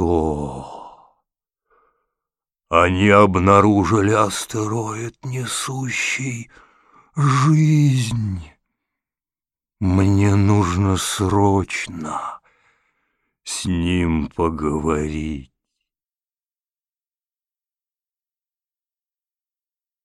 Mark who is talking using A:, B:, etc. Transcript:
A: Что? Они обнаружили астероид, несущий жизнь. Мне нужно срочно с ним поговорить.